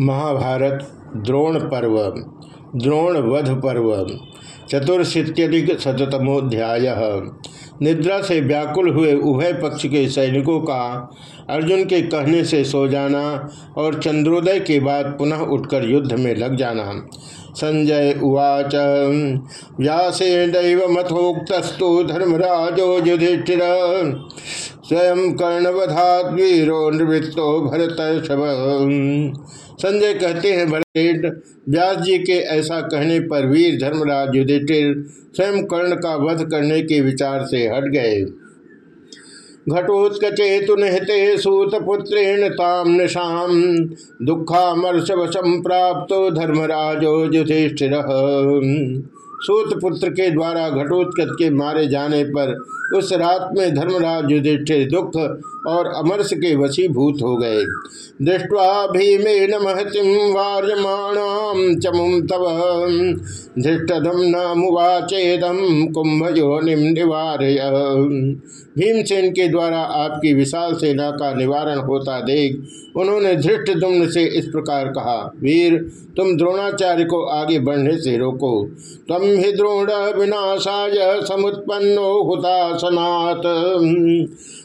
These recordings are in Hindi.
महाभारत, द्रोण पर्व, द्रोण वध पर्व, चतुर्शीत्यधिक शतमोध्याय निद्रा से व्याकुल हुए उभय पक्ष के सैनिकों का अर्जुन के कहने से सो जाना और चंद्रोदय के बाद पुनः उठकर युद्ध में लग जाना। संजय उवाच व्यासेन मथोक्तस्तु धर्मराजो युधिष्ठिर स्वयं कर्णवधात वीरो निवृत्तो भरत संजय कहते हैं भरत व्यास जी के ऐसा कहने पर वीर धर्मराज युधिष्ठिर स्वयं कर्ण का वध करने के विचार से हट गए। घटोत्कचेतु निहते सूतपुत्रेण ताम निशाम दुखामर्षवशम प्राप्त धर्मराजो युधिष्ठिर। सूत पुत्र के द्वारा घटोत्कच के मारे जाने पर उस रात में धर्मराज युधिष्ठिर दुख और अमरस के वशीभूत हो गए। दृष्टवा भीमेन महतिम वार्यमाणाम चमुम तव। धृष्टधम न मुवाचेदम कुंभ योनिम निवारय भीमसेन के द्वारा आपकी विशाल सेना का निवारण होता देख उन्होंने धृष्ट दुम्न से इस प्रकार कहा, वीर, तुम द्रोणाचार्य को आगे बढ़ने से रोको। तम ही द्रोण विनाशाय समुत्पन्नो हुता सनात।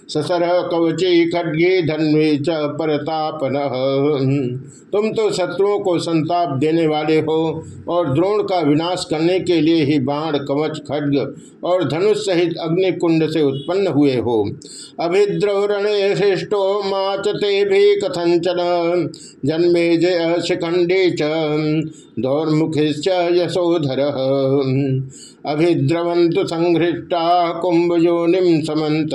ससर कवची खड्गे धन्वे च परतापन। तुम तो शत्रुओं को संताप देने वाले हो और द्रोण का विनाश करने के लिए ही बाण, कवच, खड्ग और धनुष सहित अग्नि कुंड से उत्पन्न हुए हो। अभिद्रवरणे श्रेष्ठो माचते भी कथंचन जन्मे जय शिखंडे च। दौर्मुखे यशोधर। अभिद्रवंतु संघृष्टा कुंभ योनिम समत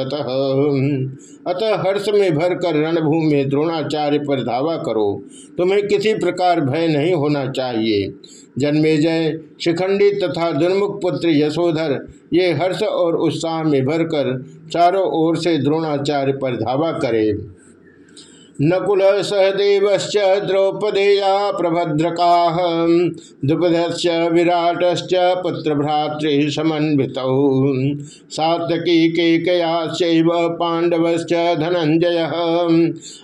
अतः हर्ष में भरकर रणभूमि में द्रोणाचार्य पर धावा करो। तुम्हें किसी प्रकार भय नहीं होना चाहिए। जन्मे जय, शिखंडी तथा दुर्मुख पुत्र यशोधर, ये हर्ष और उत्साह में भरकर चारों ओर से द्रोणाचार्य पर धावा करे। नकुल सहदेव द्रौपदेया प्रभद्रका द्रुपद विराट पुत्र भ्रातृ समन्वित सातकी केकयाश्चैव पांडवश्च धनंजय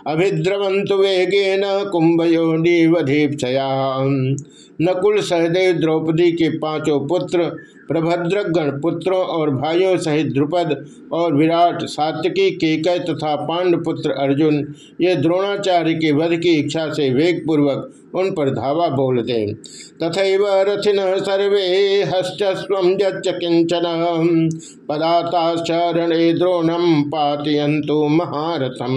अभिद्रवंत वेगेन कुंभयोनिवधीपया नकुल सहदेव द्रौपदी के पाँचों पुत्र प्रभद्रगण पुत्रों और भाइयों सहित द्रुपद और विराट सात्यकी केकय तथा पांडपुत्र अर्जुन, ये द्रोणाचार्य के वध की इच्छा से वेग पूर्वक उन पर धावा बोल दे तथा रथिन सर्वे हस्तस्व किंचन। पदाताश्चरणे द्रोणम पातयंतु महारथम।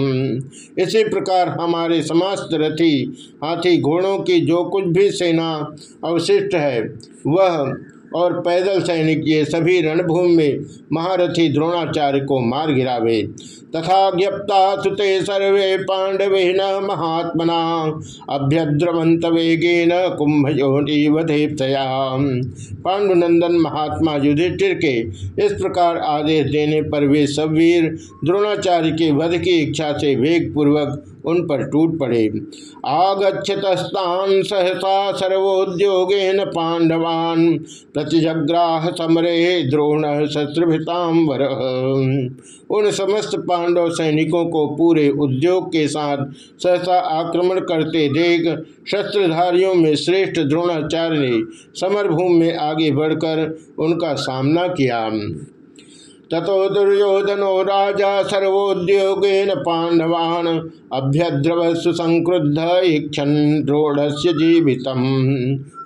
इसी प्रकार हमारे समस्त रथी, हाथी घोड़ों की जो कुछ भी सेना अवशिष्ट है। वह और पैदल सैनिक ये सभी रणभूमि में महारथी द्रोणाचार्य को मार गिरावे। तथा ज्ञप्ता सुते सर्वे पांडवे न महात्मना, अभ्यद्रवंत वेगेन कुंभयोनिवधेपया पांडुनंदन महात्मा युधिष्ठिर के इस प्रकार आदेश देने पर वे सब वीर द्रोणाचार्य के वध की इच्छा से वेग पूर्वक उन पर टूट पड़े। आगछतस्तान सहसा सर्वोद्योगेन पांडवान प्रतिजग्राह समरे द्रोण शस्त्रभितांबर उन समस्त पांडव सैनिकों को पूरे उद्योग के साथ सहसा आक्रमण करते देख शस्त्रधारियों में श्रेष्ठ द्रोणाचार्य ने समरभूमि में आगे बढ़कर उनका सामना किया। ततो दुर्योधनो राजा सर्वोद्योगेन पांडवान अभ्यद्रवस्व संक्रुद्ध इक्षण द्रोण से जीवित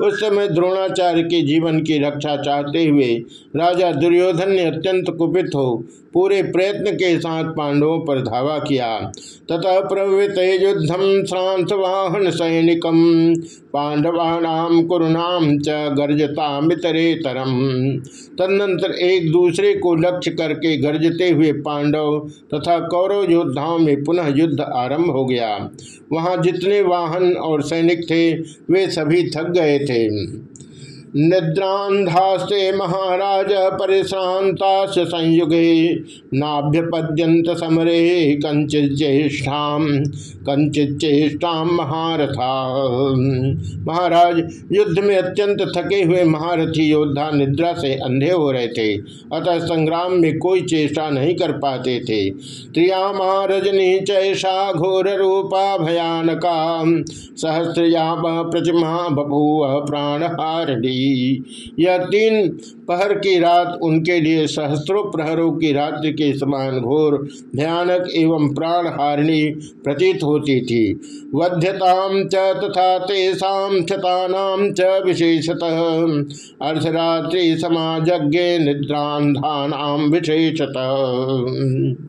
उस समय द्रोणाचार्य के जीवन की रक्षा चाहते हुए राजा दुर्योधन ने अत्यंत कुपित हो पूरे प्रयत्न के साथ पांडवों पर धावा किया। तथा प्रवृत युद्धम श्रांत वाहन सैनिकम पांडवानाम कुरुणाम च गर्जता तरम तदनंतर एक दूसरे को लक्ष्य करके गर्जते हुए पांडव तथा कौरव योद्धाओं में पुनः युद्ध आरंभ हो गया। वहाँ जितने वाहन और सैनिक थे वे सभी थक गए थे। निद्रांधास्ते महाराज परिश्रांता संयुगे नाभ्यपद्यंत समरे कंचित ज्येष्ठा कंचित चेष्टा महारथा। महाराज, युद्ध में अत्यंत थके हुए महारथी योद्धा निद्रा से अंधे हो रहे थे, अतः संग्राम में कोई चेष्टा नहीं कर पाते थे। त्रियामा रजनी चैषा घोर रूपा भयानका, सहस्रयाम प्रतिमा बभूव प्राणहारणी यह तीन पहर की रात उनके लिए सहस्त्रों प्रहरों की रात्रि के समान घोर, भयानक एवं प्राणहारिणी प्रतीत होती थी। वध्यताम च तथा तेषा क्षतानाम च विशेषतः। अर्धरात्रि समाजज्ञ निद्रांधानाम विशेषतः।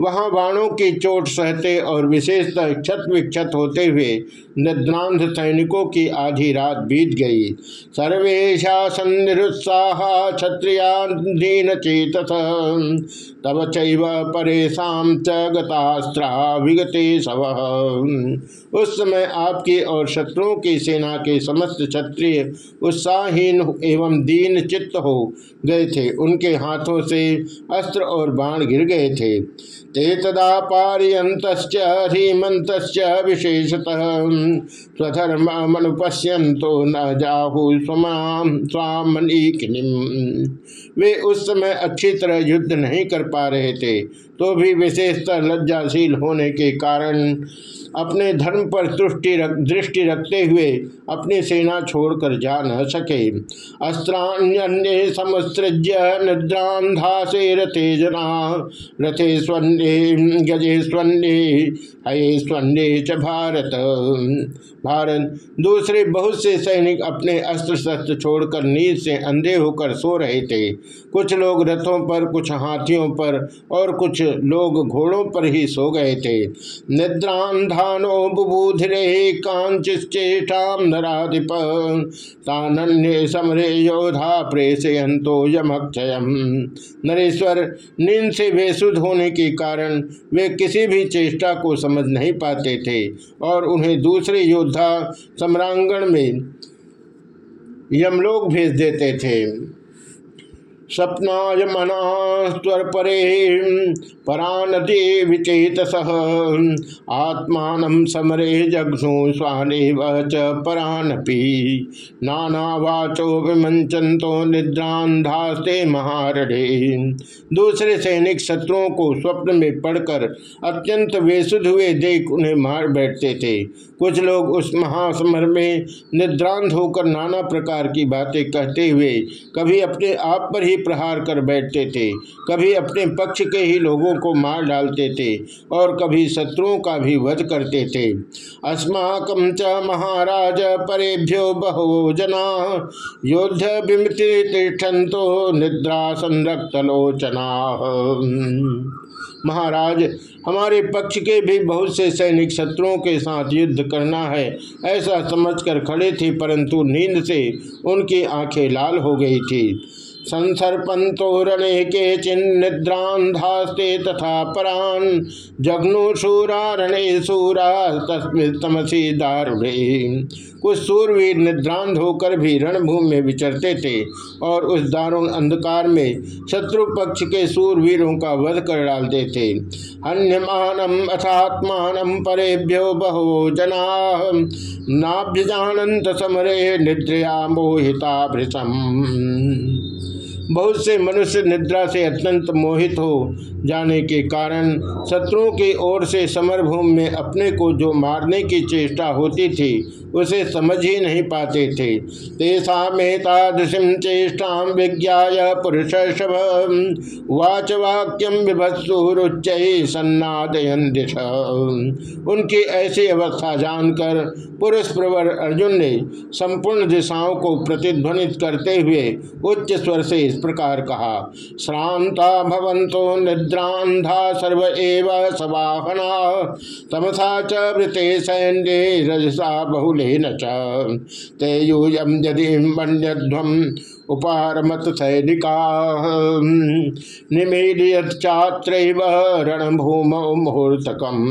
वहाँ बाणों की चोट सहते और विशेषतः क्षत विक्षत होते हुए निद्रांध सैनिकों की आधी रात बीत गई। सर्वेशा संनिरुत्साह क्षत्रियाधीन चेत तब चैव परेशान च विगते सव उस समय आपकी और शत्रुओं की सेना के समस्त क्षत्रिय उत्साहहीन एवं दीन चित्त हो गए थे। उनके हाथों से अस्त्र और बाण गिर गए थे। ते पारियंत विशेषतः। स्वधर्मनुपश्यंतो न जाहु स्वामनीकिनिम वे उस समय अच्छी तरह युद्ध नहीं कर पा रहे थे तो भी विशेषतः लज्जाशील होने के कारण अपने धर्म पर दृष्टि रख, दृष्टि रखते हुए अपनी सेना छोड़कर जा न सके। अस्त्राण्य समुसृज्य निद्रांधासे रथे जना रथे स्वन्य गजे स्वन्य हये स्वन्य च भारत। भारत दूसरे बहुत से सैनिक अपने अस्त्र शस्त्र छोड़कर नींद से अंधे होकर सो रहे थे। कुछ लोग रथों पर, कुछ हाथियों पर और कुछ लोग घोड़ों पर ही सो गए थे। निद्रांधानो बुबूधिरे कांचिश्चेष्टाम नराधिप। तानन्य समरे योधा प्रेषयंतो यमक्षयम। नरेश्वर, नींद से बेसुध होने के कारण वे किसी भी चेष्टा को समझ नहीं पाते थे और उन्हें दूसरे योद्धा सम्रांगण में। यमलोक भेज देते थे। स्वप्नाय मना स्वर परे परानते विचेतस आत्मान समरे जगसु स्वाने च परानपी। नानावाचो विमंचंतो निद्रांधास्ते महारणे दूसरे सैनिक शत्रुओं को स्वप्न में पढ़कर अत्यंत वेसुद हुए देख उन्हें मार बैठते थे। कुछ लोग उस महासमर में निद्रांत होकर नाना प्रकार की बातें कहते हुए कभी अपने आप पर ही प्रहार कर बैठते थे। कभी अपने पक्ष के ही लोगों को मार डालते थे और कभी शत्रुओं का भी वध करते थे। अस्माकम च महाराज परेभ्यो बहो जना योद्ध विमति तिष्ठन्तो निद्रा संरक्तलोचना महाराज, हमारे पक्ष के भी बहुत से सैनिक शत्रुओं के साथ युद्ध करना है, ऐसा समझकर खड़े थे, परंतु नींद से उनकी आँखें लाल हो गई थी। संसर्पंतो रणे के चिन्निद्रांधास्ते तथा परान जग्नु शूरा रणे शूरा तमसी दारुणे कुछ सूरवीर निद्रांत होकर भी रणभूमि में विचरते थे और उस दारुण अंधकार में शत्रु पक्ष के सूरवीरों का वध कर डालते थे। अन्यमानम अथात्मान परेभ्यो बहो जना नाभ्यजानंत समरे निद्रया मोहिता भृतम बहुत से मनुष्य निद्रा से अत्यंत मोहित हो जाने के कारण शत्रुओं की ओर से समरभूमि में अपने को जो मारने की चेष्टा होती थी, उसे समझ ही नहीं पाते थे। तेषा मेतादृशिम चेष्टा विज्ञा पुरुष वाच वाक्यम विभत्सुरुच्च सन्नादयन दिश। उनकी ऐसी अवस्था जानकर पुरुष प्रवर अर्जुन ने संपूर्ण दिशाओं को प्रतिध्वनित करते हुए उच्च स्वर से प्रकार कहा। श्रांता भवंतो निद्रांधा सर्व एव सवाहना। तमसा च वृते सैन्य रजसा बहुल न तेयूयम यदि मण्यध्वम उपारमत सैनिका निमेलियत चात्र रणभूम मुहूर्तकम।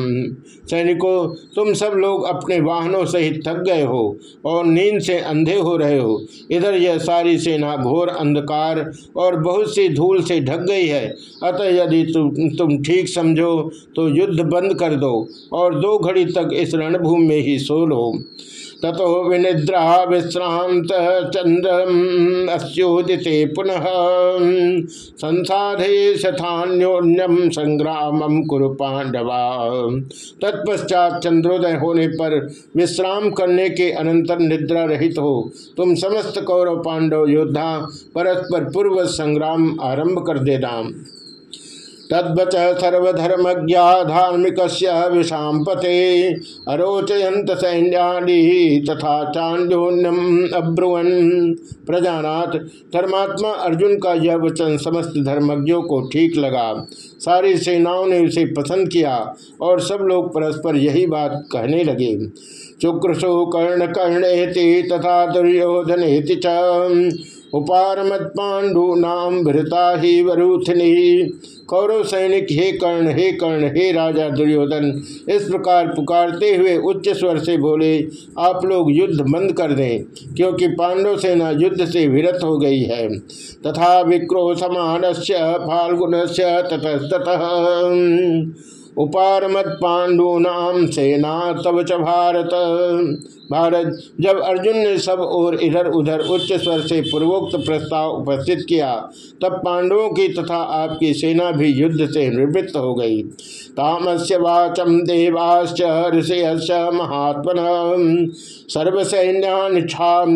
सैनिकों, तुम सब लोग अपने वाहनों सहित थक गए हो और नींद से अंधे हो रहे हो। इधर यह सारी सेना घोर अंधकार और बहुत सी धूल से ढक गई है। अतः यदि तुम तुम ठीक समझो तो युद्ध बंद कर दो और दो घड़ी तक इस रणभूमि में ही सो लो। ततो विनिद्रा विश्रांत चंद्र अस्ोदिते पुनः। संसाधे शथान्योन्यम संग्रामम कुरु पांडवा तत्पश्चात चंद्रोदय होने पर विश्राम करने के अनंतर निद्रा रहित हो। तुम समस्त कौरव पांडव योद्धा परस्पर पूर्व संग्राम आरंभ कर देना तद्वच सर्वधर्मज्ञा धार्मिक विषाम पते अरोचयंत सैन्याणी तथा चांडोन्यम अब्रुवन। प्रजानाथ, धर्मात्मा अर्जुन का यह वचन समस्त धर्मज्ञों को ठीक लगा। सारी सेनाओं ने उसे पसंद किया और सब लोग परस्पर यही बात कहने लगे। चुक्रशु कर्ण कर्णेति तथा दुर्योधन च। उपारमत पांडु नाम भृता ही वरुथनी। कौरव सैनिक, हे कर्ण हे कर्ण, हे राजा दुर्योधन, इस प्रकार पुकारते हुए उच्च स्वर से बोले, आप लोग युद्ध बंद कर दें, क्योंकि पांडव सेना युद्ध से विरत हो गई है। तथा विक्रोशमान से फाल्गुन से ततस्तः उपारमत पांडूनाम सेना तब च भारत। भारत, जब अर्जुन ने सब और इधर उधर उच्च स्वर से पूर्वोक्त प्रस्ताव उपस्थित किया, तब पांडवों की तथा आपकी सेना भी युद्ध से निवृत्त हो गई। तामस्य वाचम देवाश्च ऋषयश्च महात्मन सर्वसैन्याम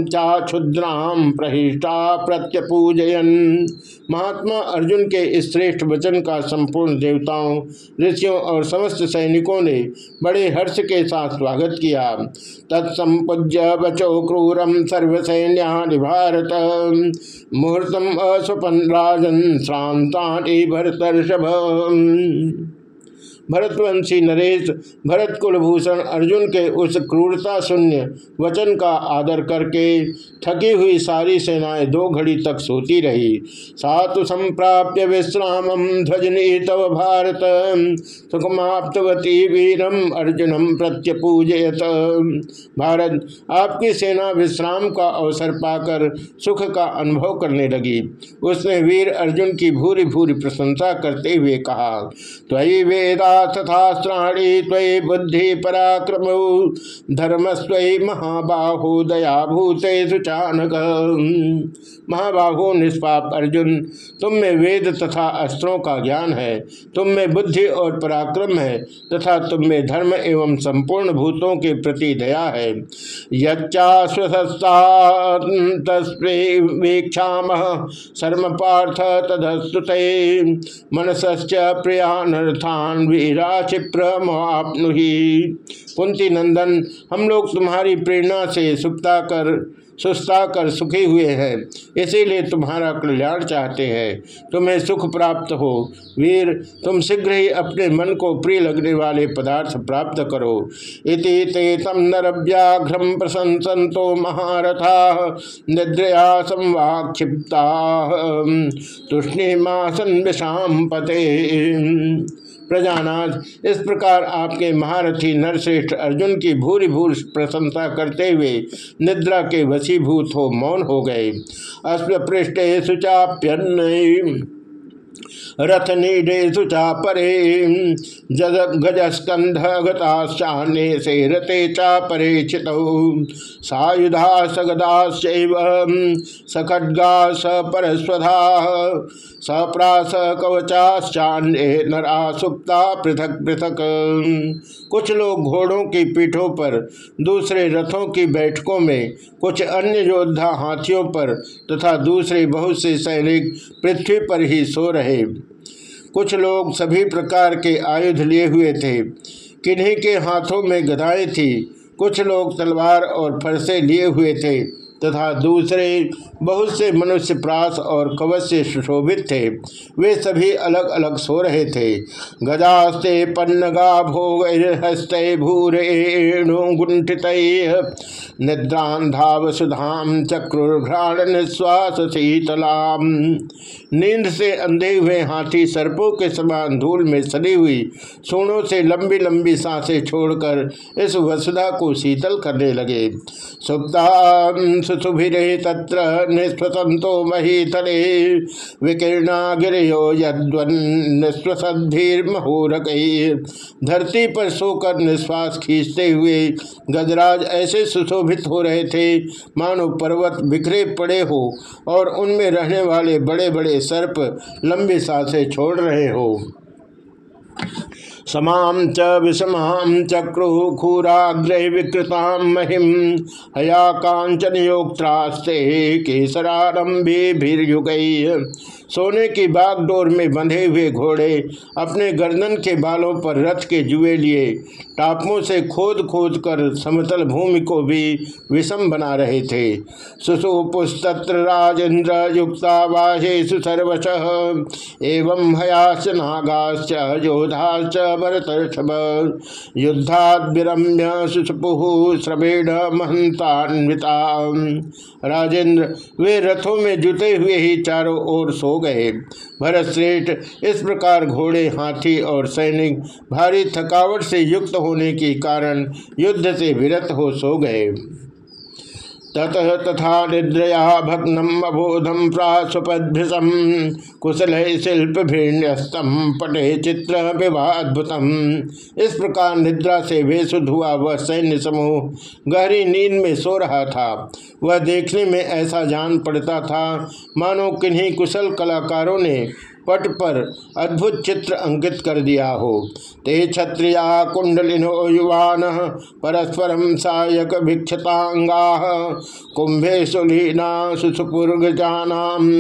चा क्षुद्राम प्रहिष्टा प्रत्यपूजयन। महात्मा अर्जुन के इस श्रेष्ठ वचन का संपूर्ण देवताओं, ऋषियों और समस्त सैनिकों ने बड़े हर्ष के साथ स्वागत किया। तत्सपूज्य वचो क्रूरम सर्वसैन्यानि भारत। मुहूर्तम असुपन राजन श्रांता भरतर्षभ। भरतवंशी नरेश, भरत कुलभूषण अर्जुन के उस क्रूरता शून्य वचन का आदर करके थकी हुई सारी सेनाएँ दो घड़ी तक सोती रही। सातु संप्राप्य विश्राम ध्वजनी तव भारत, सुखमाप्तवती वीरम अर्जुनम प्रत्यपूजयत। भारत, आपकी सेना विश्राम का अवसर पाकर सुख का अनुभव करने लगी। उसने वीर अर्जुन की भूरी भूरी प्रशंसा करते हुए कहा, त्वयि वेदा तथास्त्राणी त्वयि बुद्धि पराक्रम धर्मस्वयि महाबाहु दया भूते सुचानक। महाबाहु निष्पाप अर्जुन, तुम में वेद तथा अस्त्रों का ज्ञान है, तुम में बुद्धि और पराक्रम है, तथा तुम में धर्म एवं संपूर्ण भूतों के प्रति दया है। तस्वेक्षाम शर्म पार्थ तदस्तुत मनसश्च प्रियानर्थान वीरा क्षिप्रमापनुहि कुंती नंदन, हम लोग तुम्हारी प्रेरणा से सुप्ता कर, सुस्ता कर सुखी हुए हैं। इसीलिए तुम्हारा कल्याण चाहते हैं। तुम्हें सुख प्राप्त हो। वीर, तुम शीघ्र ही अपने मन को प्रिय लगने वाले पदार्थ प्राप्त करो। इति ते तम नरव्याघ्रम प्रशंसतो महारथा, निद्रया संवाक्षिप्ता तुष्णिमासन विषाम पते प्रजानाथ इस प्रकार आपके महारथी नरश्रेष्ठ अर्जुन की भूरी भूर प्रशंसा करते हुए निद्रा के वशीभूत हो मौन हो गए। अश्वपृष्ठे सुचाप्यन्न रथ नीडेशु चा परे। गजस्कंध गताश्चान्य से रते चा परे चित। सायुधा सगदा सखड्गा सपरस्वधा। सप्रास कवचाश्चान्य नरा सुप्ता पृथक पृथक। कुछ लोग घोड़ों की पीठों पर, दूसरे रथों की बैठकों में, कुछ अन्य योद्धा हाथियों पर तथा दूसरे बहुत से सैनिक पृथ्वी पर ही सो रहे। कुछ लोग सभी प्रकार के आयुध लिए हुए थे। किन्हीं के हाथों में गदाएँ थी। कुछ लोग तलवार और फरसे लिए हुए थे। तथा दूसरे बहुत से मनुष्य प्रास और कवच से सुशोभित थे। वे सभी अलग अलग सो रहे थे। गजास्ते पन्नगा भोग हस्ते भूरेणुगुंठित निद्रांधा वसुधाम चक्रुघ्राण निश्वास शीतलाम नींद से अंधे हुए हाथी सर्पों के समान धूल में सड़ी हुई सोनों से लंबी लंबी साँसें छोड़कर इस वसुधा को शीतल करने लगे। सुप्ता सुभिरे तत्र निस्वसंतो महीतले। विकीर्णा गिरियो यद्वन्स्वसद्धीर्महोरक धरती पर सोकर निश्वास खींचते हुए गजराज ऐसे सुशोभित हो रहे थे, मानो पर्वत बिखरे पड़े हो और उनमें रहने वाले बड़े बड़े सर्प लंबी साँसें छोड़ रहे हो। समाम च विषमाम चक्रु खूराग्र विकृताम महिम हया कांचन योक्त्रास्ते केसरारंभे भीर्युग सोने की बागडोर में बंधे हुए घोड़े अपने गर्दन के बालों पर रथ के जुए लिए टापों से खोद खोद कर समतल भूमि को भी विषम बना रहे थे। सुसुपुस्तत्र राजेन्द्र युक्तावाहेशु सर्वश। एवं हयाश्च नागाश्च योधाश्च भरत युद्धाद्रम्य सुसपुः श्रवेण महंतान्विता राजेंद्र, वे रथों में जुटे हुए ही चारों ओर सो गए। भरत श्रेष्ठ इस प्रकार घोड़े, हाथी और सैनिक भारी थकावट से युक्त होने के कारण युद्ध से विरत हो सो गए। ततः तथा निद्रया भग्नम अबोधम प्रास्वपदृशम कुशल शिल्प भिन्यस्तम पटे चित्र विवाद्भुतम इस प्रकार निद्रा से वेशुद्ध हुआ, वह सैन्य समूह गहरी नींद में सो रहा था। वह देखने में ऐसा जान पड़ता था। मानो किन्हीं कुशल कलाकारों ने पट पर अद्भुत चित्र अंकित कर दिया हो। ते क्षत्रिया कुंडलिनो युवान परस्परम सायक भिक्षतांगा कुंभे सुलीना सुसुपुर्गजानाम।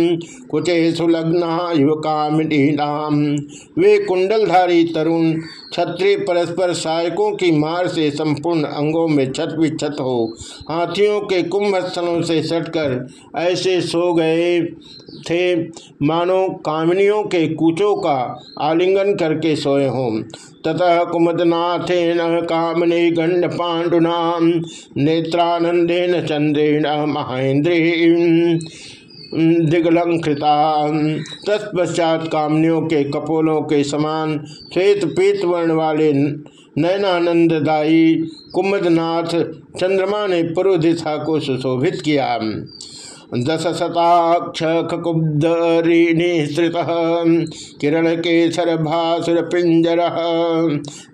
कुचे सुलग्ना युवकामिनीनाम। वे कुंडलधारी तरुण क्षत्रिय परस्पर सहायकों की मार से संपूर्ण अंगों में छत विच्छत हो। हाथियों के कुंभ स्थलों से सटकर ऐसे सो गए थे। मानो कामनियों के कूचों का आलिंगन करके सोए हों। ततः कुमदनाथेन कामने गंड पांडुना नेत्रानंदेन चंद्रेण महेंद्री दिगलंकृता तत्पश्चात कामनियों के कपोलों के समान श्वेत पीत वर्ण वाले नयनानंददायी कुमदनाथ चंद्रमा ने पूर्व दिशा को सुशोभित किया। दश शताक्ष खकुब्दरीणीश्रित किरण केसर भासुर पिंजर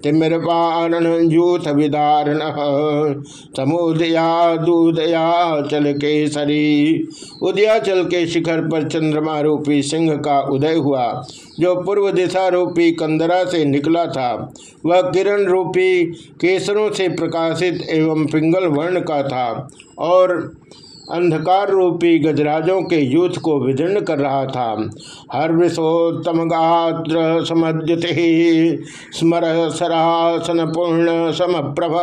तिमिरपारण यूथ विदारण समुदया दूदया चल केसरी उदयाचल के शिखर पर चंद्रमा रूपी सिंह का उदय हुआ, जो पूर्व दिशा रूपी कंदरा से निकला था। वह किरण रूपी केसरों से प्रकाशित एवं पिंगल वर्ण का था और अंधकार रूपी गजराजों के युद्ध को विदीर्ण कर रहा था। हर विशोत्तम गात्र समद्युति स्मर सरासन पूर्ण सम प्रभ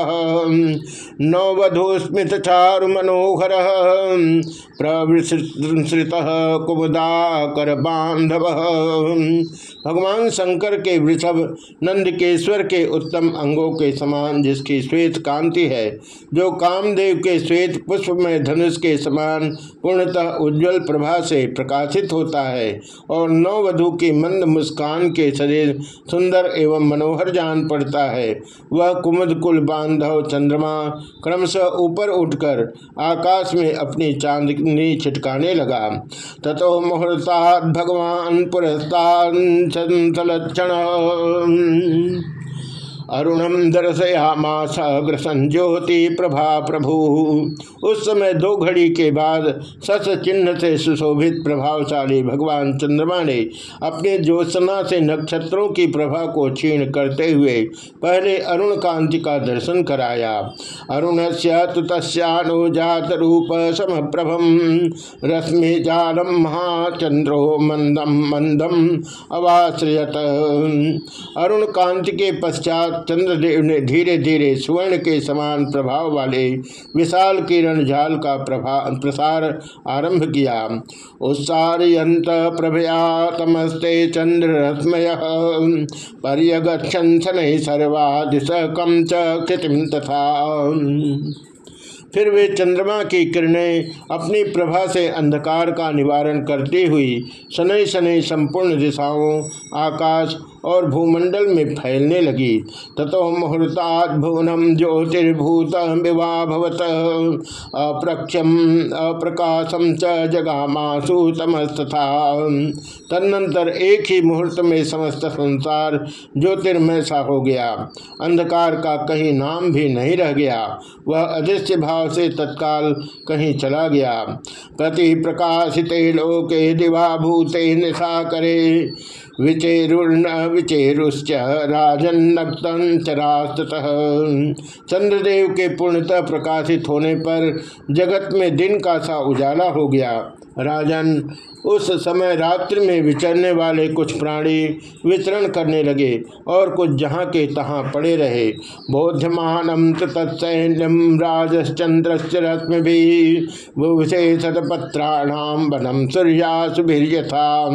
नवधुस्मित चारु मनोहर। प्रविश्रित कुमुदा कर बांधव। भगवान शंकर के वृषभ, नंदकेश्वर के उत्तम अंगों के समान जिसकी श्वेत कांति है, जो कामदेव के श्वेत पुष्प में धनुष के समान पूर्णतः उज्जवल प्रभा से प्रकाशित होता है और नौवधु की मंद मुस्कान के शरीर सुंदर एवं मनोहर जान पड़ता है। वह कुमुद कुल बांधव चंद्रमा क्रमशः ऊपर उठकर आकाश में अपनी चांदनी छिटकाने लगा। तथो मुहूर्ता भगवान पुरस्ता संतलक्षण अरुणम दर्शयामास संज्योति प्रभा प्रभु। उस समय दो घड़ी के बाद सस चिन्ह से सुशोभित प्रभावशाली भगवान चंद्रमा ने अपने ज्योत्सना से नक्षत्रों की प्रभा को क्षीण करते हुए पहले अरुण कांति का दर्शन कराया। अरुण से तुतस्यानुजात रूप सम प्रभम रश्मि जालम महाचंद्रो मंदम मंदम अवाश्रयत। अरुण कांति के पश्चात पश्चात चंद्रदेव ने धीरे धीरे सुवर्ण के समान प्रभाव वाले विशाल किरण जाल का प्रसार आरंभ किया। उत्सारयंत प्रभया तमस्ते चंद्र रश्मय पर्यगछन सर्वा दिश कम चितिम तथा। फिर वे चंद्रमा की किरणें अपनी प्रभा से अंधकार का निवारण करती हुई शनि शनि संपूर्ण दिशाओं, आकाश और भूमंडल में फैलने लगी। ततो मुहूर्तात् भुवनम ज्योतिर्भूत विवाभवत। अप्रक्षम अप्रकाशम च जगामासु तमस्तथा। तदनंतर एक ही मुहूर्त में समस्त संसार ज्योतिर्मय सा हो गया। अंधकार का कहीं नाम भी नहीं रह गया। वह अदृश्य भाव से तत्काल कहीं चला गया। प्रति प्रकाशित लोके दिवा भूते निशा करे। विचेरुर्ण विचेरुश्च राजन्नक्तरास्तः चंद्रदेव के पूर्णतः प्रकाशित होने पर जगत में दिन का सा उजाला हो गया। राजन उस समय रात्रि में विचरने वाले कुछ प्राणी विचरण करने लगे और कुछ जहाँ के तहाँ पड़े रहे। बोध्यमानम तत्सैन्यम राजचंद्र रश्मि भी विशेषतपत्राणाम वनम सूर्यासुभिर्यथा।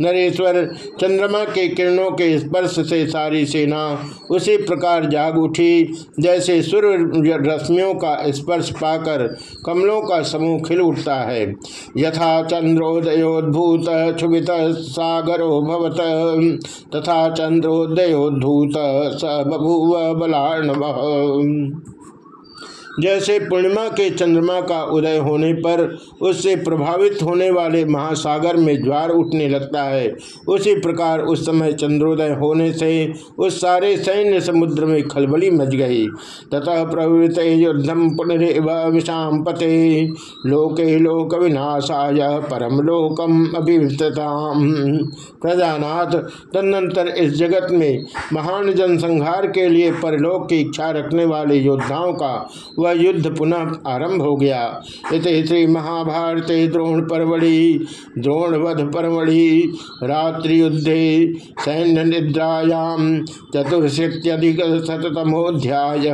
नरेश्वर चंद्रमा के किरणों के स्पर्श से सारी सेना उसी प्रकार जाग उठी, जैसे सूर्य रश्मियों का स्पर्श पाकर कमलों का समूह खिल उठता है। यथा चंद्रोदयोद्भूत क्षुभित सागरो भवत तथा चंद्रोदयोद्भूत स बभूव बलार्णव जैसे पूर्णिमा के चंद्रमा का उदय होने पर उससे प्रभावित होने वाले महासागर में ज्वार उठने लगता है। उसी प्रकार उस समय चंद्रोदय होने से उस सारे सैन्य समुद्र में खलबली मच गई। तथा प्रवृत युद्धम पुनरेव विषाम पते लोके लोक विनाशाय परम लोकम अभिवृतताम प्रजानाथ, तदनंतर इस जगत में महान जनसंहार के लिए परलोक की इच्छा रखने वाले योद्धाओं का वह युद्ध पुनः आरंभ हो गया। इत श्री महाभारत द्रोण परवड़ी द्रोणवध परवड़ी, रात्रि युद्धे सैन्य निद्रायाम चतुर्शीत्यधिक शतमोध्याय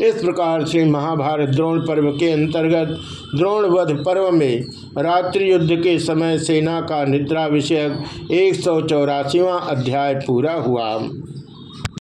इस प्रकार से महाभारत द्रोण पर्व के अंतर्गत द्रोण वध पर्व में रात्रि युद्ध के समय सेना का निद्रा विषयक एक सौ अध्याय पूरा हुआ।